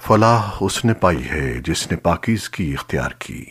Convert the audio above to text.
فلاح اس نے پائی ہے جس نے پاکیزگی اختیار کی۔